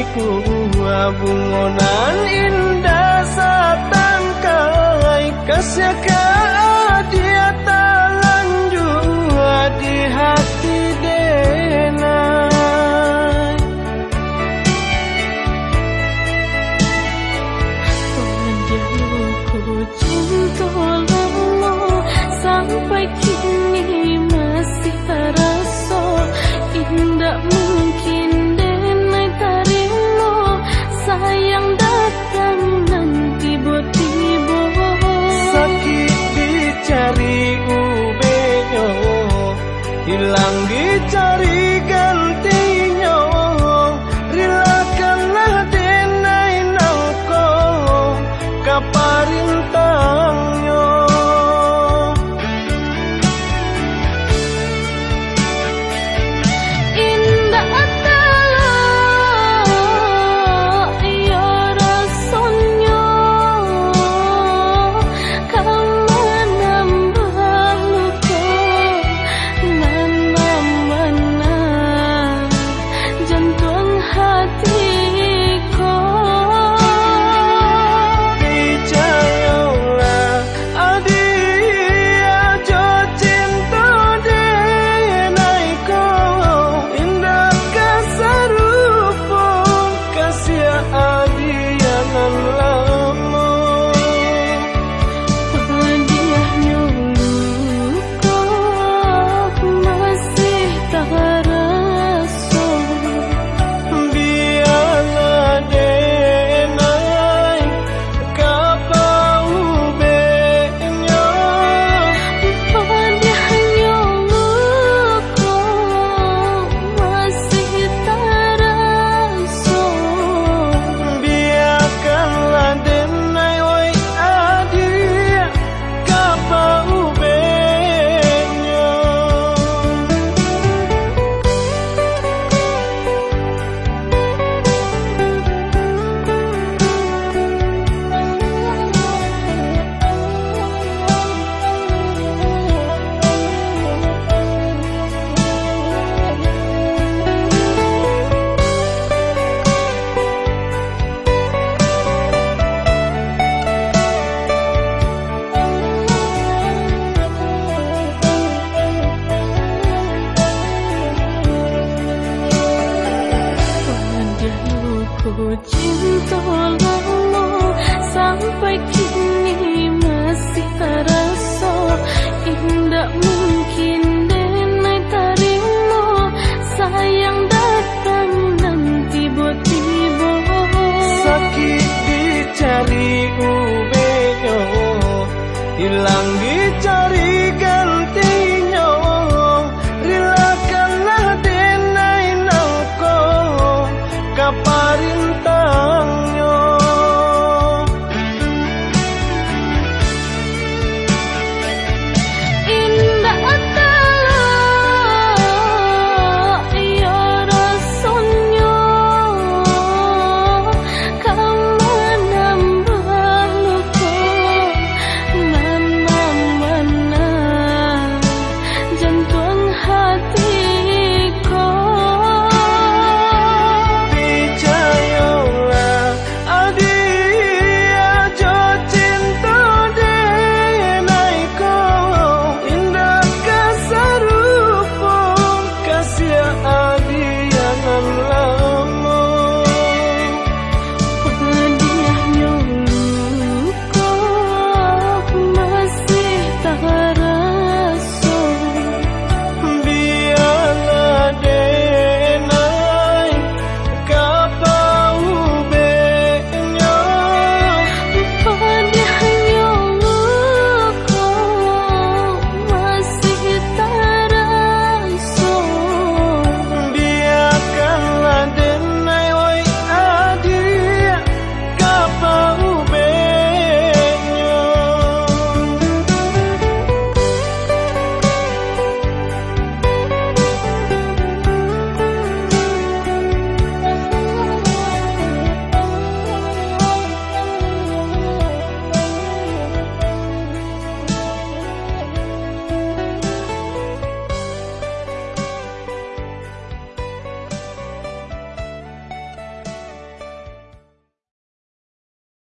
iku bungonan indah satangkai kasih dia tak lanjut di hati. Sakit dicari